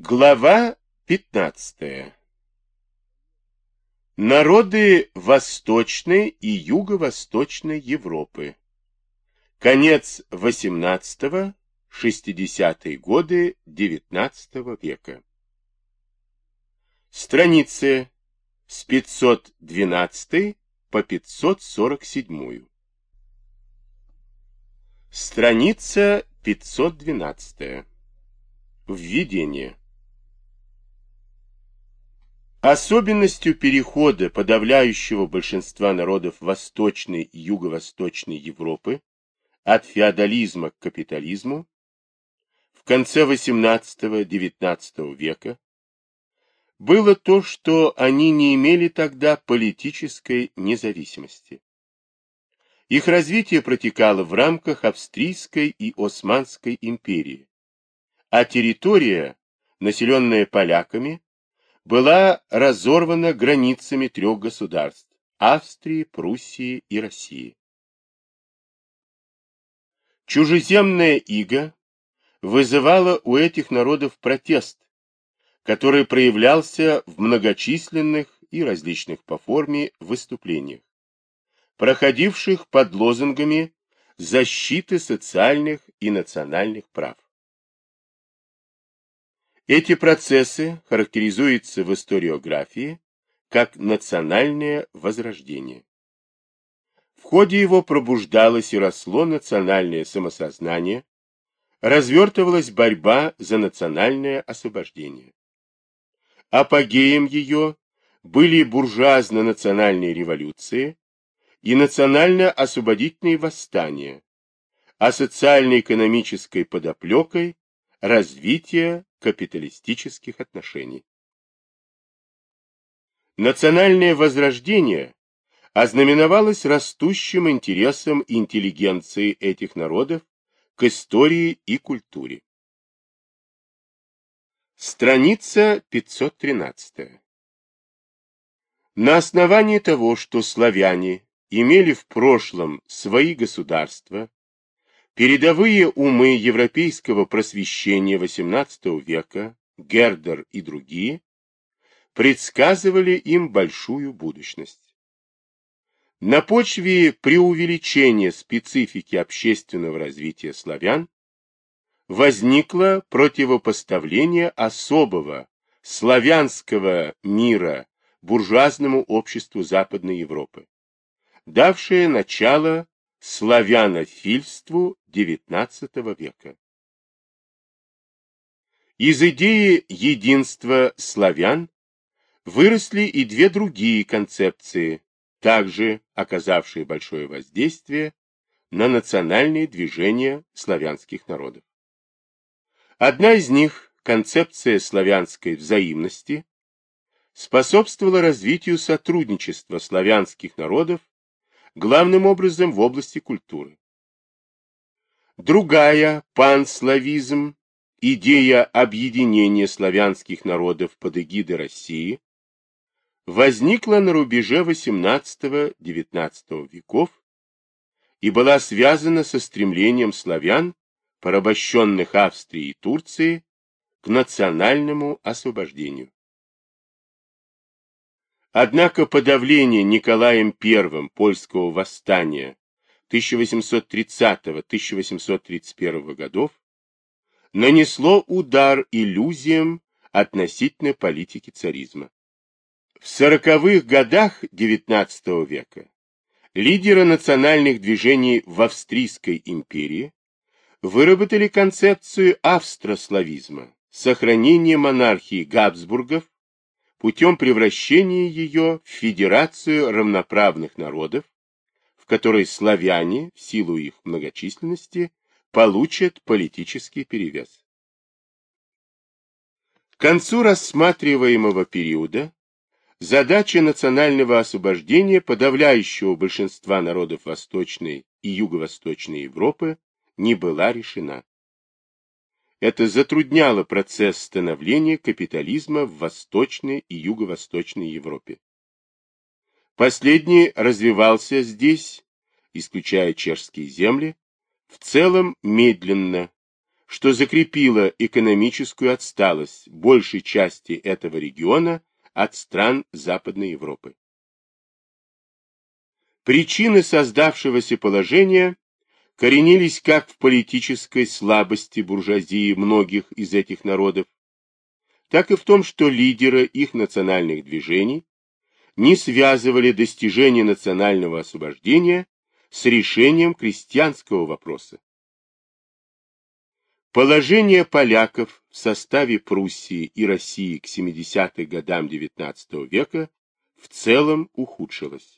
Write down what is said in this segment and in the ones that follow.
Глава 15. Народы Восточной и Юго-Восточной Европы. Конец XVIII, 60-е годы XIX века. Страницы с 512 по 547. Страница 512. Введение. Особенностью перехода подавляющего большинства народов Восточной и Юго-Восточной Европы от феодализма к капитализму в конце XVIII-XIX века было то, что они не имели тогда политической независимости. Их развитие протекало в рамках Австрийской и Османской империи, а территория, населенная поляками, была разорвана границами трех государств – Австрии, Пруссии и России. Чужеземная ига вызывала у этих народов протест, который проявлялся в многочисленных и различных по форме выступлениях, проходивших под лозунгами защиты социальных и национальных прав. Эти процессы характеризуются в историографии как национальное возрождение. В ходе его пробуждалось и росло национальное самосознание, развертывалась борьба за национальное освобождение. Апогеем ее были буржуазно-национальные революции и национально-освободительные восстания, а социально-экономической подоплекой развитие капиталистических отношений. Национальное возрождение ознаменовалось растущим интересом интеллигенции этих народов к истории и культуре. Страница 513. На основании того, что славяне имели в прошлом свои государства, Передовые умы европейского просвещения XVIII века, Гердер и другие, предсказывали им большую будущность. На почве преувеличения специфики общественного развития славян возникло противопоставление особого славянского мира буржуазному обществу Западной Европы, давшее начало славянофильству XIX века. Из идеи единства славян выросли и две другие концепции, также оказавшие большое воздействие на национальные движения славянских народов. Одна из них, концепция славянской взаимности, способствовала развитию сотрудничества славянских народов главным образом в области культуры. Другая, панславизм, идея объединения славянских народов под эгидой России, возникла на рубеже XVIII-XIX веков и была связана со стремлением славян, порабощенных Австрией и Турцией, к национальному освобождению. Однако подавление Николаем I польского восстания 1830-1831 годов нанесло удар иллюзиям относительно политики царизма. В сороковых годах XIX века лидеры национальных движений в Австрийской империи выработали концепцию австрославизма, сохранение монархии Габсбургов путем превращения ее в федерацию равноправных народов, в которой славяне, в силу их многочисленности, получат политический перевес. К концу рассматриваемого периода задача национального освобождения подавляющего большинства народов Восточной и Юго-Восточной Европы не была решена. Это затрудняло процесс становления капитализма в Восточной и Юго-Восточной Европе. Последний развивался здесь, исключая чешские земли, в целом медленно, что закрепило экономическую отсталость большей части этого региона от стран Западной Европы. Причины создавшегося положения коренились как в политической слабости буржуазии многих из этих народов, так и в том, что лидеры их национальных движений не связывали достижение национального освобождения с решением крестьянского вопроса. Положение поляков в составе Пруссии и России к 70-х годам XIX века в целом ухудшилось.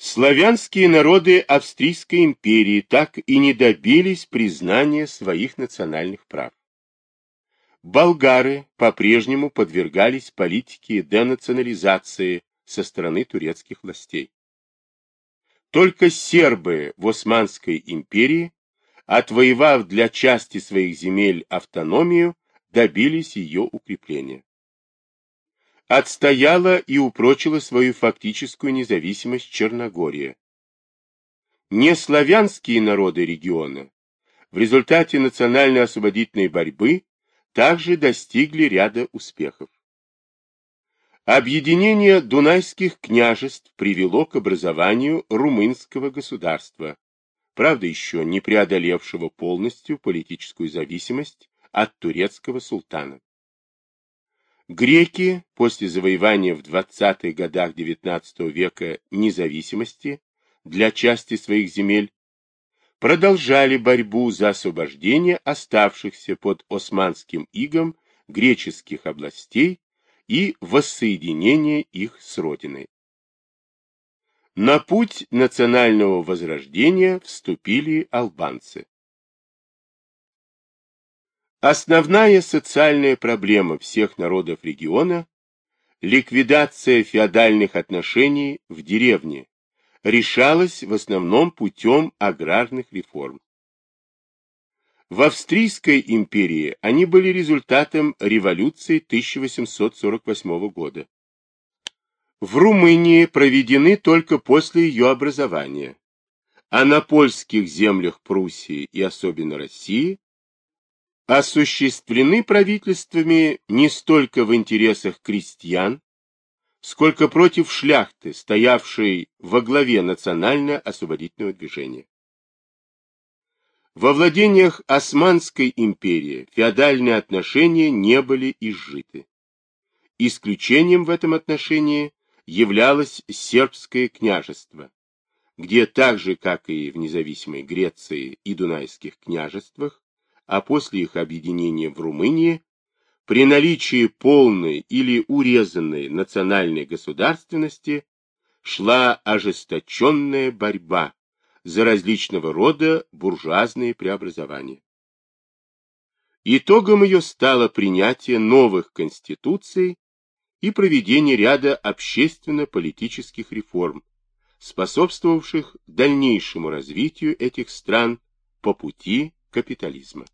Славянские народы Австрийской империи так и не добились признания своих национальных прав. Болгары по-прежнему подвергались политике денационализации со стороны турецких властей. Только сербы в Османской империи отвоевав для части своих земель автономию, добились ее укрепления. Отстояла и упрочила свою фактическую независимость Черногория. Неславянские народы региона в результате национально-освободительной борьбы также достигли ряда успехов. Объединение дунайских княжеств привело к образованию румынского государства, правда еще не преодолевшего полностью политическую зависимость от турецкого султана. Греки после завоевания в 20-х годах XIX века независимости для части своих земель продолжали борьбу за освобождение оставшихся под османским игом греческих областей и воссоединение их с родиной. На путь национального возрождения вступили албанцы. Основная социальная проблема всех народов региона – ликвидация феодальных отношений в деревне – решалась в основном путем аграрных реформ. В Австрийской империи они были результатом революции 1848 года в Румынии проведены только после ее образования, а на польских землях Пруссии и особенно России осуществлены правительствами не столько в интересах крестьян, сколько против шляхты, стоявшей во главе национально-освободительного движения. Во владениях Османской империи феодальные отношения не были изжиты. Исключением в этом отношении являлось сербское княжество, где так же, как и в независимой Греции и Дунайских княжествах, а после их объединения в Румынии, при наличии полной или урезанной национальной государственности шла ожесточенная борьба за различного рода буржуазные преобразования. Итогом ее стало принятие новых конституций и проведение ряда общественно-политических реформ, способствовавших дальнейшему развитию этих стран по пути капитализма.